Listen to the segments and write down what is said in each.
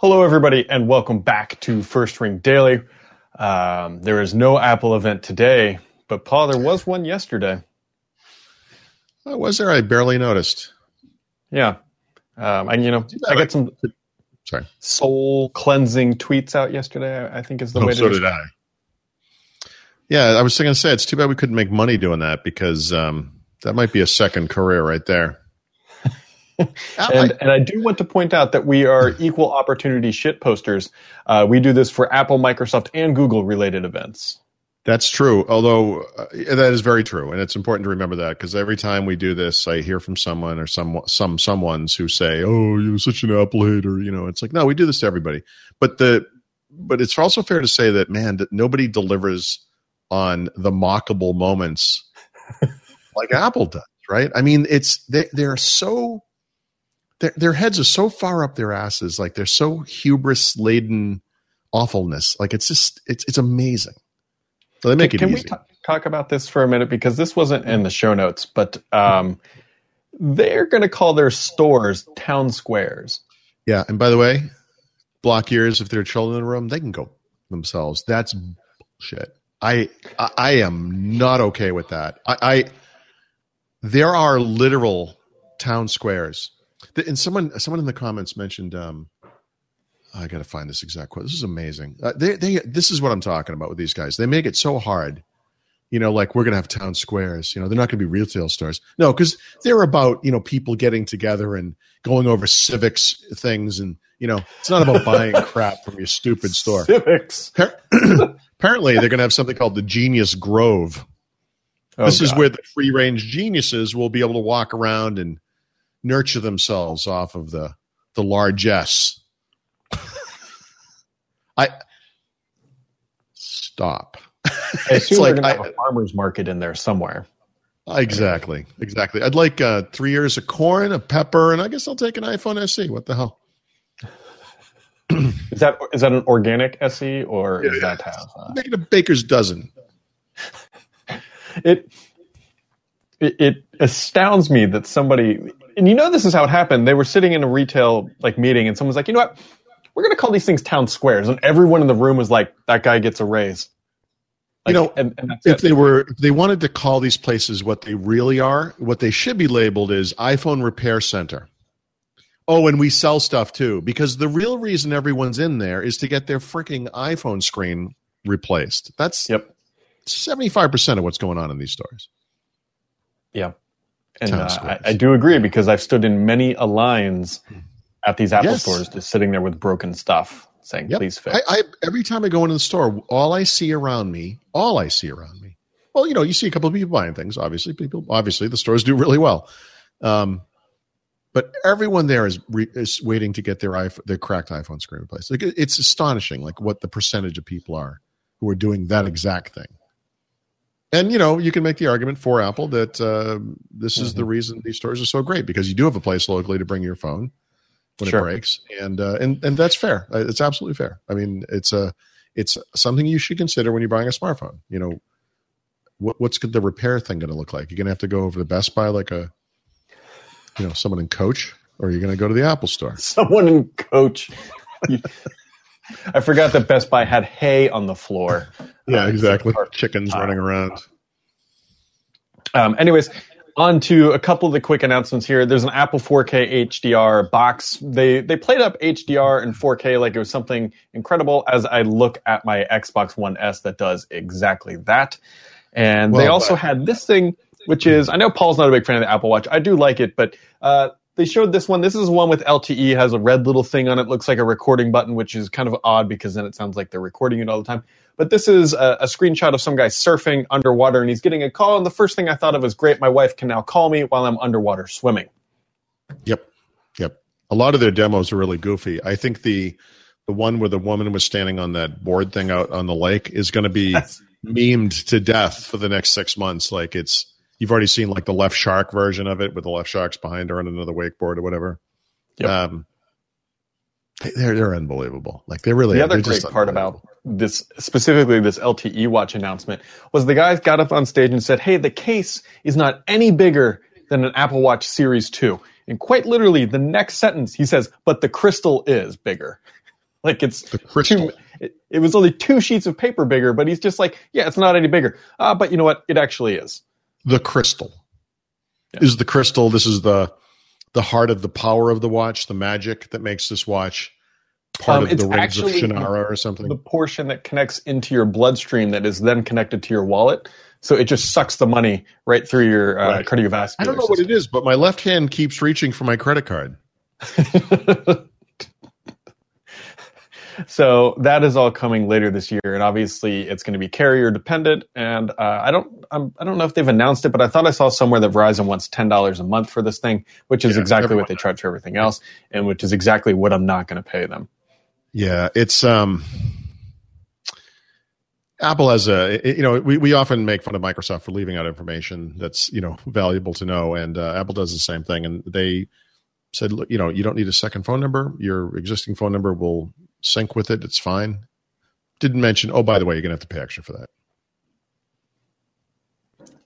Hello, everybody, and welcome back to First Ring Daily. Um, there is no Apple event today, but Paul, there was one yesterday. Oh, was there? I barely noticed. Yeah, um, and you know, I got some sorry soul cleansing tweets out yesterday. I think is the oh, way. So to did I. Yeah, I was going to say it's too bad we couldn't make money doing that because um, that might be a second career right there. And, and I do want to point out that we are equal opportunity shit posters. Uh, we do this for Apple, Microsoft, and Google related events. That's true. Although uh, that is very true, and it's important to remember that because every time we do this, I hear from someone or some some someone's who say, "Oh, you're such an Apple hater." You know, it's like no, we do this to everybody. But the but it's also fair to say that man, that nobody delivers on the mockable moments like Apple does, right? I mean, it's they they're so their, their heads are so far up their asses, like they're so hubris laden awfulness. Like it's just it's it's amazing. So they make can, it can easy. we t- talk about this for a minute because this wasn't in the show notes, but um, they're going to call their stores town squares. Yeah, and by the way, block ears if there are children in the room, they can go themselves. That's bullshit. I I, I am not okay with that. I, I there are literal town squares and someone someone in the comments mentioned um, I got to find this exact quote. This is amazing. Uh, they they this is what I'm talking about with these guys. They make it so hard. You know, like we're going to have town squares. You know, they're not going to be retail stores. No, because they're about you know people getting together and going over civics things, and you know, it's not about buying crap from your stupid store. Civics. Apparently, they're going to have something called the Genius Grove. Oh, this God. is where the free range geniuses will be able to walk around and nurture themselves off of the the largesse. I stop. I assume like, a farmer's market in there somewhere. Exactly, exactly. I'd like uh, three ears of corn, a pepper, and I guess I'll take an iPhone SE. What the hell? is that is that an organic SE or yeah, is that how? Uh, Make it a baker's dozen. it, it it astounds me that somebody and you know this is how it happened. They were sitting in a retail like meeting, and someone's like, you know what? We're going to call these things town squares, and everyone in the room was like, that guy gets a raise. Like, you know, and, and if it. they were, if they wanted to call these places what they really are, what they should be labeled is iPhone Repair Center. Oh, and we sell stuff too, because the real reason everyone's in there is to get their freaking iPhone screen replaced. That's yep, seventy five percent of what's going on in these stores. Yeah, and uh, I, I, do agree because I've stood in many a lines at these Apple yes. stores, just sitting there with broken stuff, saying, yep. "Please fix." I, I, every time I go into the store, all I see around me, all I see around me. Well, you know, you see a couple of people buying things. Obviously, people. Obviously, the stores do really well. Um, but everyone there is re, is waiting to get their iPhone, their cracked iPhone screen replaced. Like it's astonishing, like what the percentage of people are who are doing that exact thing and you know you can make the argument for apple that uh, this is mm-hmm. the reason these stores are so great because you do have a place locally to bring your phone when sure. it breaks. And uh, and and that's fair. Uh, it's absolutely fair. I mean it's a it's something you should consider when you're buying a smartphone. You know what, what's the repair thing going to look like? You're going to have to go over to best buy like a you know someone in coach or you're going to go to the apple store. Someone in coach. I forgot that Best Buy had hay on the floor. Yeah, uh, exactly. Chickens uh, running around. Um, anyways, on to a couple of the quick announcements here. There's an Apple 4K HDR box. They they played up HDR and 4K like it was something incredible. As I look at my Xbox One S, that does exactly that. And well, they also but- had this thing, which is I know Paul's not a big fan of the Apple Watch. I do like it, but uh, they showed this one. This is one with LTE, has a red little thing on it, looks like a recording button, which is kind of odd because then it sounds like they're recording it all the time. But this is a, a, screenshot of some guy surfing underwater and he's getting a call. And the first thing I thought of was great, my wife can now call me while I'm underwater swimming. Yep. Yep. A lot of their demos are really goofy. I think the the one where the woman was standing on that board thing out on the lake is going to be memed to death for the next six months. Like it's you've already seen like the left shark version of it with the left sharks behind her on another wakeboard or whatever. Yep. Um, they're they're unbelievable. Like they're really. The other great part about this, specifically this LTE watch announcement, was the guys got up on stage and said, "Hey, the case is not any bigger than an Apple Watch Series 2." And quite literally, the next sentence he says, "But the crystal is bigger." Like it's The crystal. two, it, it was only two sheets of paper bigger, but he's just like, yeah, it's not any bigger. Uh, but you know what? It actually is. the crystal Yeah. is the crystal. This is the the heart of the power of the watch, the magic that makes this watch part Um, of it's the rings actually of Shannara or something. The portion that connects into your bloodstream that is then connected to your wallet. So it just sucks the money right through your uh, Right. cardiovascular. I don't know what it is, but my left hand keeps reaching for my credit card. so that is all coming later this year, and obviously it's going to be carrier dependent. And uh, I don't, I'm, I don't know if they've announced it, but I thought I saw somewhere that Verizon wants ten dollars a month for this thing, which is Yeah, exactly what they charge for everything else, and which is exactly what I'm not going to pay them. Yeah, it's um Apple has a you know we, we often make fun of Microsoft for leaving out information that's you know valuable to know, and uh, Apple does the same thing. And they said, look, you know, you don't need a second phone number. Your existing phone number will sync with it. It's fine. Didn't mention. Oh, by the way, you're gonna have to pay extra for that.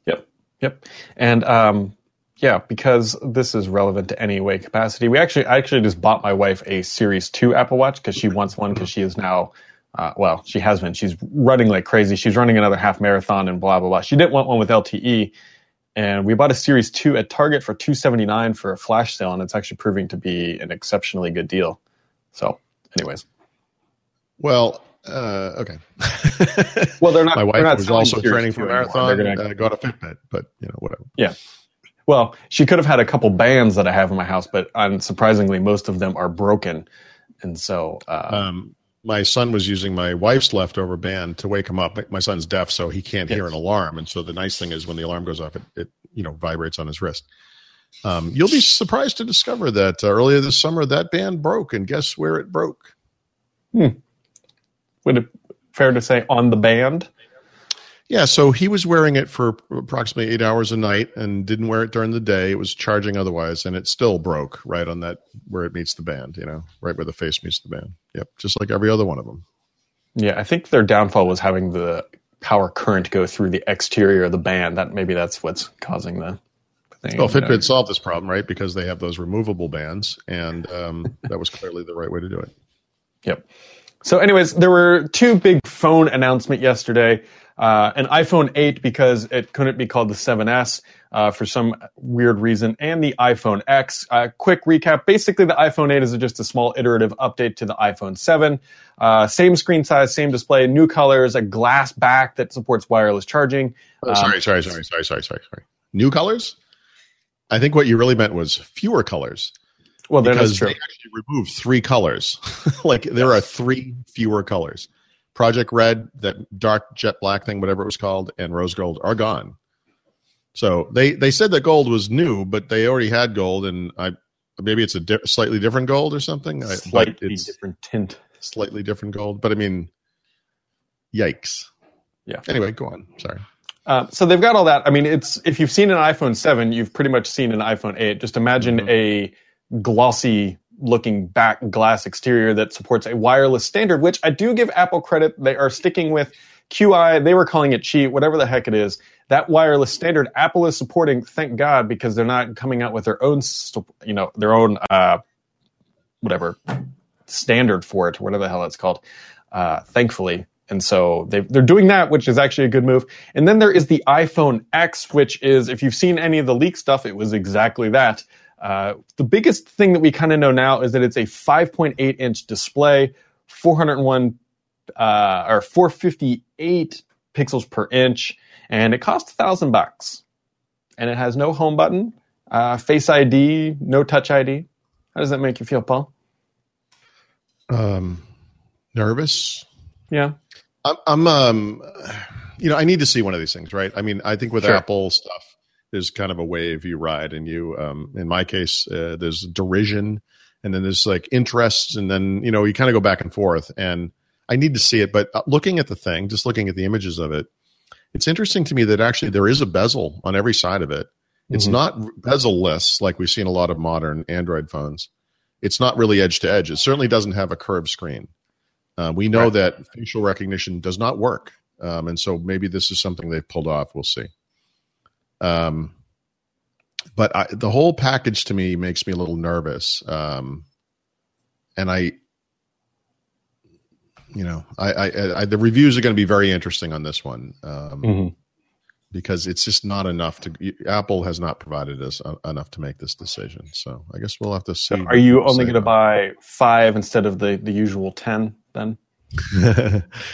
Yep. Yep. And um, yeah, because this is relevant to any way capacity, we actually I actually just bought my wife a Series Two Apple Watch because she wants one because she is now. Uh, well, she has been. She's running like crazy. She's running another half marathon and blah blah blah. She didn't want one with LTE, and we bought a Series Two at Target for two seventy nine for a flash sale, and it's actually proving to be an exceptionally good deal. So, anyways, Well, uh, okay. well, they're not. My they're wife not was also training for a marathon. They're gonna- uh, got a Fitbit, but you know whatever. Well, she could have had a couple bands that I have in my house, but unsurprisingly, most of them are broken. And so, uh, Um, my son was using my wife's leftover band to wake him up. My son's deaf, so he can't hear an alarm. And so the nice thing is when the alarm goes off, it, it you know vibrates on his wrist. Um, you'll be surprised to discover that uh, earlier this summer that band broke, and guess where it broke? would it fair to say on the band? Yeah, so he was wearing it for approximately eight hours a night and didn't wear it during the day. It was charging otherwise, and it still broke right on that where it meets the band. You know, right where the face meets the band. Yep, just like every other one of them. Yeah, I think their downfall was having the power current go through the exterior of the band. That maybe that's what's causing the thing. Well, you know. Fitbit solved this problem, right? Because they have those removable bands, and um, that was clearly the right way to do it. Yep. So, anyways, there were two big phone announcement yesterday. Uh, an iPhone 8 because it couldn't be called the 7S uh, for some weird reason, and the iPhone X. Uh, quick recap: basically, the iPhone 8 is just a small iterative update to the iPhone 7. Uh, same screen size, same display, new colors, a glass back that supports wireless charging. Oh, sorry, sorry, sorry, sorry, sorry, sorry, sorry. New colors? I think what you really meant was fewer colors Well, that is because true. they actually removed three colors. like there are three fewer colors. Project Red, that dark jet black thing, whatever it was called, and Rose Gold are gone. So they they said that gold was new, but they already had gold, and I maybe it's a di- slightly different gold or something. I, but Slightly it's different tint. slightly different gold. But I mean, yikes. Yeah. Anyway, go on. Sorry. Uh, so they've got all that. I mean, it's if you've seen an iPhone 7, you've pretty much seen an iPhone 8. Just imagine Mhm. a glossy looking back glass exterior that supports a wireless standard, which I do give Apple credit. They are sticking with QI. They were calling it cheat, whatever the heck it is. That wireless standard Apple is supporting, thank God, because they're not coming out with their own, you know, their own, uh, whatever standard for it, whatever the hell it's called. Uh, thankfully. And so they they're doing that, which is actually a good move. And then there is the iPhone X, which is, if you've seen any of the leak stuff, it was exactly that. Uh, the biggest thing that we kind of know now is that it's a 5.8 inch display, 401 uh, or 458 pixels per inch, and it costs a thousand bucks. And it has no home button, uh, Face ID, no Touch ID. How does that make you feel, Paul? Um, nervous. Yeah. I'm, I'm, um, you know, I need to see one of these things, right? I mean, I think with Sure. Apple stuff, there's kind of a wave you ride, and you, um, in my case, uh, there's derision, and then there's like interest, and then you know you kind of go back and forth. And I need to see it, but uh, looking at the thing, just looking at the images of it, it's interesting to me that actually there is a bezel on every side of it. It's Mhm. not bezel-less like we see in a lot of modern Android phones. It's not really edge to edge. It certainly doesn't have a curved screen. Uh, we know Right. that facial recognition does not work, um, and so maybe this is something they've pulled off. We'll see. Um, but I, the whole package to me makes me a little nervous, um, and I, you know, I, I, I the reviews are going to be very interesting on this one. Um, mm-hmm. Because it's just not enough to. Apple has not provided us enough to make this decision. So I guess we'll have to see. So are you only going to buy five instead of the the usual ten then?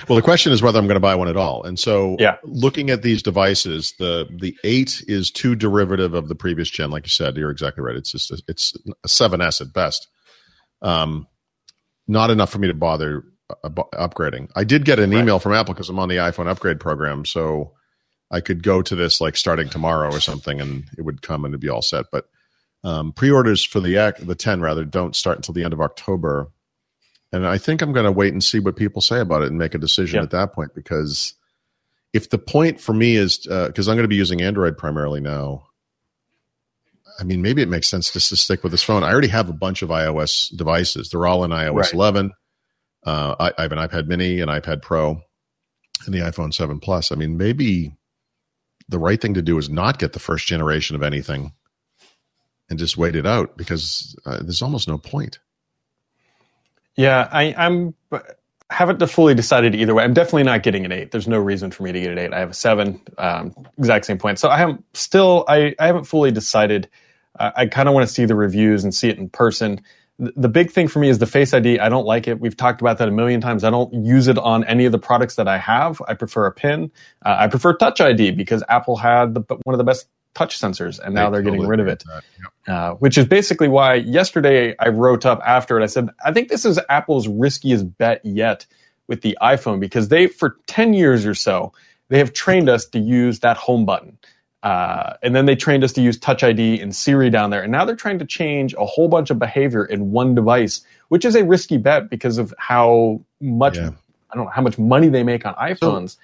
well, the question is whether I'm going to buy one at all. And so, yeah. looking at these devices, the the eight is too derivative of the previous gen. Like you said, you're exactly right. It's just a, it's a 7S at best. Um, not enough for me to bother uh, upgrading. I did get an right. email from Apple because I'm on the iPhone upgrade program, so I could go to this like starting tomorrow or something, and it would come and it'd be all set. But um, pre-orders for the the 10 rather don't start until the end of October and I think I'm going to wait and see what people say about it and make a decision at that point because if the point for me is because uh, I'm going to be using Android primarily now, I mean, maybe it makes sense just to stick with this phone. I already have a bunch of iOS devices. They're all in iOS right. 11. Uh, I, I, have an iPad Mini, an iPad Pro, and the iPhone 7 Plus. I mean, maybe the right thing to do is not get the first generation of anything and just wait it out because uh, there's almost no point. Yeah, I, I'm haven't fully decided either way. I'm definitely not getting an eight. There's no reason for me to get an eight. I have a seven, um, exact same point. So I am still, I, I haven't fully decided. I kind of want to see the reviews and see it in person. The big thing for me is the Face ID. I don't like it. We've talked about that a million times. I don't use it on any of the products that I have. I prefer a pin. Uh, I prefer Touch ID because Apple had the, one of the best touch sensors, and now they're getting rid of it. Yep. Uh, which is basically why yesterday I wrote up after it. I said, I think this is Apple's riskiest bet yet with the iPhone because they, for 10 years or so, they have trained us to use that home button. Uh, and then they trained us to use Touch ID and Siri down there. And now they're trying to change a whole bunch of behavior in one device, which is a risky bet because of how much, yeah. I don't know, how much money they make on iPhones. So,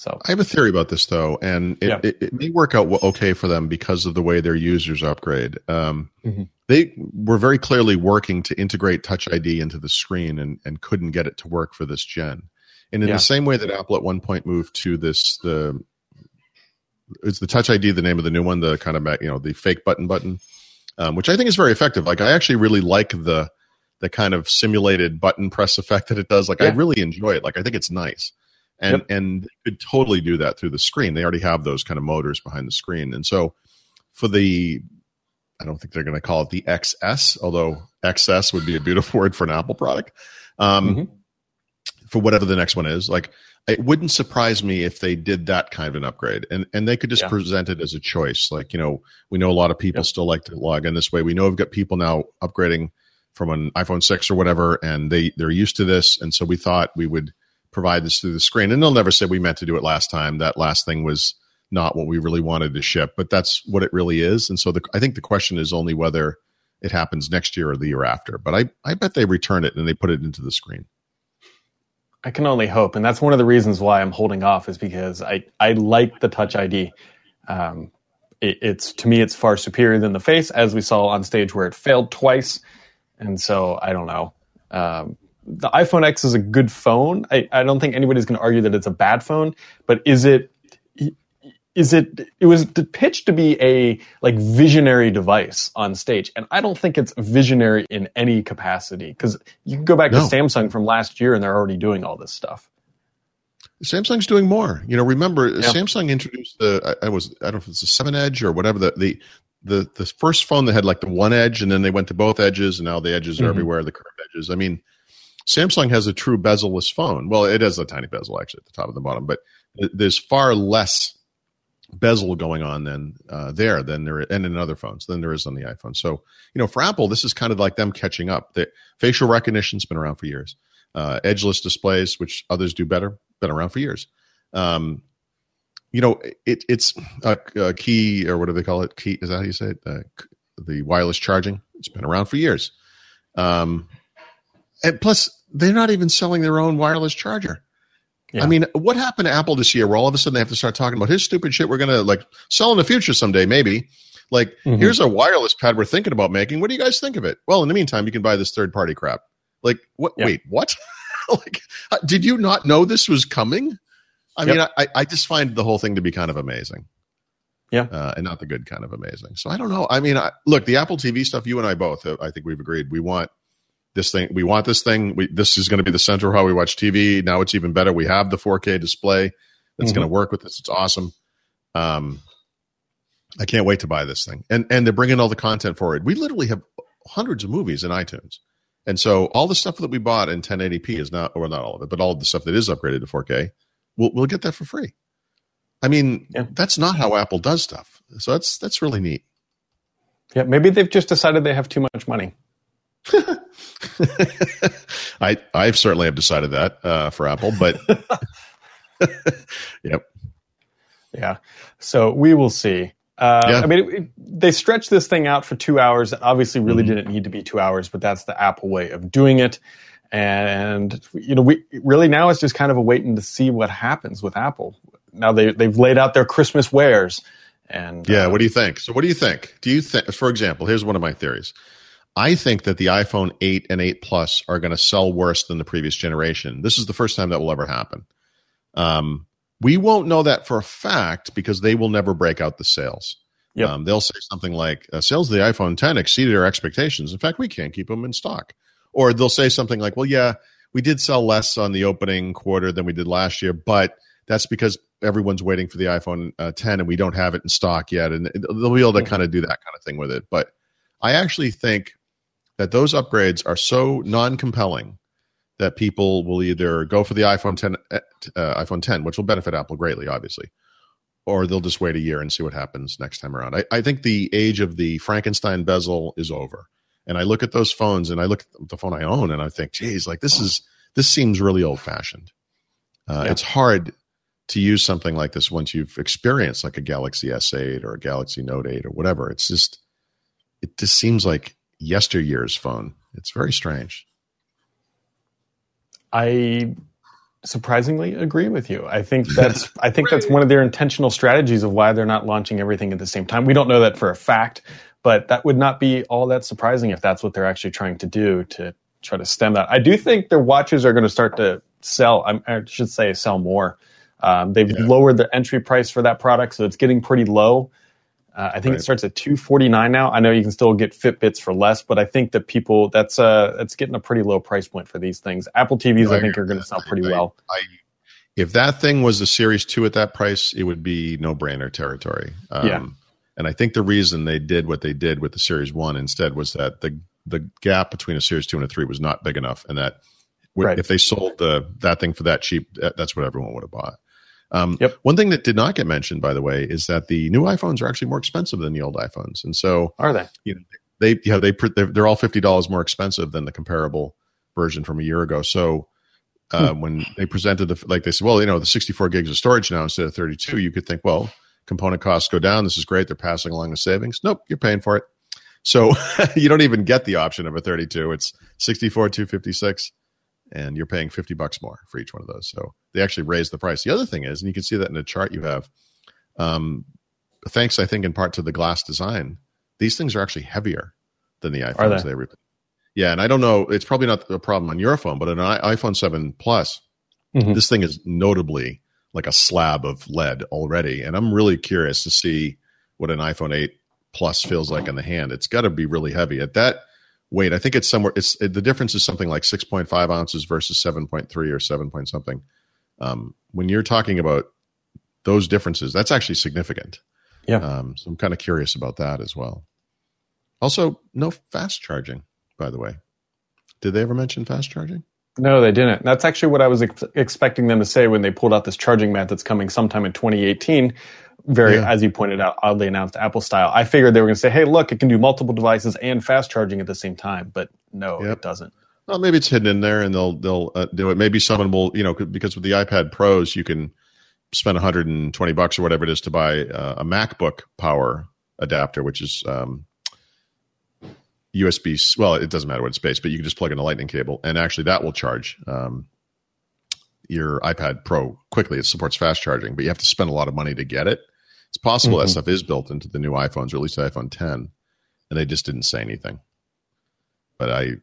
so I have a theory about this though, and it, yeah. it, it, may work out okay for them because of the way their users upgrade. Um, mm-hmm. They were very clearly working to integrate Touch ID into the screen and, and couldn't get it to work for this gen. And in yeah. the same way that Apple at one point moved to this the is the Touch ID the name of the new one, the kind of you know the fake button button, um, which I think is very effective. Like I actually really like the the kind of simulated button press effect that it does. Like yeah. I really enjoy it. Like I think it's nice and yep. and could totally do that through the screen. They already have those kind of motors behind the screen, and so for the I don't think they're going to call it the XS, although XS would be a beautiful word for an Apple product. Um, mm-hmm. For whatever the next one is, like it wouldn't surprise me if they did that kind of an upgrade, and and they could just yeah. present it as a choice. Like you know, we know a lot of people still like to log in this way. We know we've got people now upgrading from an iPhone six or whatever, and they they're used to this, and so we thought we would provide this through the screen. And they'll never say we meant to do it last time. That last thing was not what we really wanted to ship, but that's what it really is. And so the, I think the question is only whether it happens next year or the year after. But I, I bet they return it and they put it into the screen. I can only hope, and that's one of the reasons why I'm holding off is because I I like the Touch ID. Um, it, it's to me, it's far superior than the Face, as we saw on stage where it failed twice, and so I don't know. Um, the iPhone X is a good phone. I, I don't think anybody's going to argue that it's a bad phone, but is it is it it was pitched to be a like visionary device on stage and i don't think it's visionary in any capacity because you can go back no. to samsung from last year and they're already doing all this stuff samsung's doing more you know remember yeah. samsung introduced the I, I, was i don't know if it's the 7 edge or whatever the, the the the first phone that had like the one edge and then they went to both edges and now the edges are mm-hmm. everywhere the curved edges i mean Samsung has a true bezel-less phone. Well, it has a tiny bezel actually at the top and the bottom, but there's far less bezel going on than uh, there than there and in other phones than there is on the iPhone. So you know, for Apple, this is kind of like them catching up. The facial recognition's been around for years. Uh, edgeless displays, which others do better, been around for years. Um, you know, it, it's a, a, key or what do they call it? Key is that how you say it? Uh, the wireless charging. It's been around for years. Um, and plus, they're not even selling their own wireless charger. Yeah. I mean, what happened to Apple this year where all of a sudden they have to start talking about his stupid shit we're going to like sell in the future someday, maybe? Like, mm-hmm. here's a wireless pad we're thinking about making. What do you guys think of it? Well, in the meantime, you can buy this third party crap. Like, what? Yeah. Wait, what? like, uh, did you not know this was coming? I yep. mean, I, I just find the whole thing to be kind of amazing. Yeah. Uh, and not the good kind of amazing. So I don't know. I mean, I, look, the Apple TV stuff, you and I both, uh, I think we've agreed we want this thing we want this thing. We, this is going to be the center of how we watch tv now it's even better. We have the 4k display that's Mhm. going to work with this. It's awesome. Um i can't wait to buy this thing. And and they're bringing all the content forward we literally have hundreds of movies in itunes. And so all the stuff that we bought in 1080p is not or not all of it but all of the stuff that is upgraded to 4k we'll, we'll get that for free. I mean Yeah. that's not how apple does stuff. So that's that's really neat. Yeah, maybe they've just decided they have too much money. I I certainly have decided that uh, for Apple, but yep, Yeah. So we will see. Uh, Yeah. I mean, it, it- they stretched this thing out for two hours. It obviously, really Mhm. didn't need to be two hours, but that's the Apple way of doing it. And you know, we really now it's just kind of a waiting to see what happens with Apple. Now they they've laid out their Christmas wares, and yeah. uh, What do you think? So, what do you think? Do you think, for example, here's one of my theories. I think that the iPhone 8 and 8 Plus are going to sell worse than the previous generation. This is the first time that will ever happen. Um, we won't know that for a fact because they will never break out the sales. Yep. Um, they'll say something like, uh, "Sales of the iPhone 10 exceeded our expectations. In fact, we can't keep them in stock." Or they'll say something like, "Well, yeah, we did sell less on the opening quarter than we did last year, but that's because everyone's waiting for the iPhone uh, 10 and we don't have it in stock yet." And they'll be able to Mhm. kind of do that kind of thing with it. But I actually think that those upgrades are so non-compelling that people will either go for the iPhone 10, uh, iPhone 10, which will benefit Apple greatly, obviously, or they'll just wait a year and see what happens next time around. I, I think the age of the Frankenstein bezel is over. And I look at those phones and I look at the phone I own and I think, geez, like this is this seems really old fashioned. Uh, Yeah. It's hard to use something like this once you've experienced like a Galaxy S8 or a Galaxy Note 8 or whatever. It's just it just seems like yesteryear's phone. It's very strange. I surprisingly agree with you. I think that's I think that's one of their intentional strategies of why they're not launching everything at the same time. We don't know that for a fact, but that would not be all that surprising if that's what they're actually trying to do to try to stem that. I do think their watches are going to start to sell. I'm- should say sell more. Um, they've Yeah. lowered the entry price for that product, so it's getting pretty low. Uh, I think Right. it starts at two forty nine now. I know you can still get Fitbits for less, but I think that people that's uh that's getting a pretty low price point for these things. Apple TVs, No, I I think, are going to sell pretty I- well. I, if that thing was a Series Two at that price, it would be no brainer territory. Um, Yeah. And I think the reason they did what they did with the Series One instead was that the the gap between a Series Two and a Three was not big enough, and that Right. if they sold the that thing for that cheap, that, that's what everyone would have bought. Um, Yep. One thing that did not get mentioned, by the way, is that the new iPhones are actually more expensive than the old iPhones, and so Are they? they yeah they they're, all fifty dollars more expensive than the comparable version from a year ago. So uh, when they presented the like they said, well, you know, the sixty four gigs of storage now instead of thirty two, you could think, well, component costs go down. This is great. They're passing along the savings. Nope, you're paying for it. So you don't even get the option of a thirty two. It's sixty four two fifty six. And you're paying 50 bucks more for each one of those. So they actually raised the price. The other thing is, and you can see that in the chart you have, um, thanks, I think, in part to the glass design, these things are actually heavier than the iPhones they? they, re- Yeah, and I don't know. It's probably not a problem on your phone, but on an i- iPhone 7 Plus, Mhm. this thing is notably like a slab of lead already. And I'm really curious to see what an iPhone 8 Plus feels like in the hand. It's got to be really heavy at that weight. I think it's somewhere. It's it, the difference is something like 6.5 ounces versus 7.3 or 7 point something. Um, when you're talking about those differences, that's actually significant. Yeah. Um, so I'm kind of curious about that as well. Also, no fast charging, by the way. Did they ever mention fast charging? No, they didn't. That's actually what I was ex- expecting them to say when they pulled out this charging mat that's coming sometime in 2018. Very, Yeah. as you pointed out, oddly announced Apple style. I figured they were going to say, "Hey, look, it can do multiple devices and fast charging at the same time." But no, Yep. it doesn't. Well, maybe it's hidden in there, and they'll they'll uh, do it. Maybe someone will, you know, because with the iPad Pros, you can spend 120 bucks or whatever it is to buy uh, a MacBook power adapter, which is um, USB. Well, it doesn't matter what it's based, but you can just plug in a Lightning cable, and actually that will charge um, your iPad Pro quickly. It supports fast charging, but you have to spend a lot of money to get it. It's possible that Mhm. stuff is built into the new iPhones, or at least the iPhone 10, and they just didn't say anything. But I, you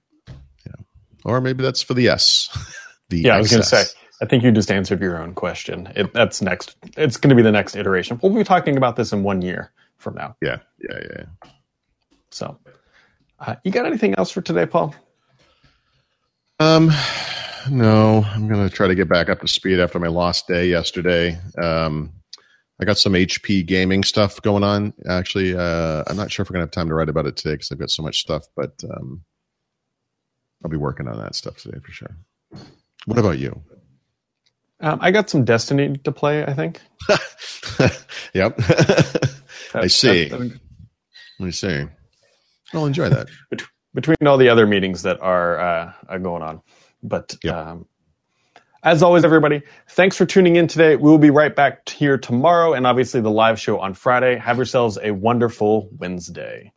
know, or maybe that's for the S. the Yeah, I was going to say. I think you just answered your own question. It, that's next. It's going to be the next iteration. We'll be talking about this in one year from now. Yeah, yeah, yeah. yeah. So, uh, you got anything else for today, Paul? Um, no, I'm gonna try to get back up to speed after my lost day yesterday. Um, I got some HP gaming stuff going on. Actually, uh, I'm not sure if we're gonna have time to write about it today because I've got so much stuff, but um, I'll be working on that stuff today for sure. What about you? Um, I got some Destiny to play. I think. yep. I see. Let me see. I'll enjoy that. Between all the other meetings that are, uh, are going on. But yep. um, as always, everybody, thanks for tuning in today. We will be right back here tomorrow and obviously the live show on Friday. Have yourselves a wonderful Wednesday.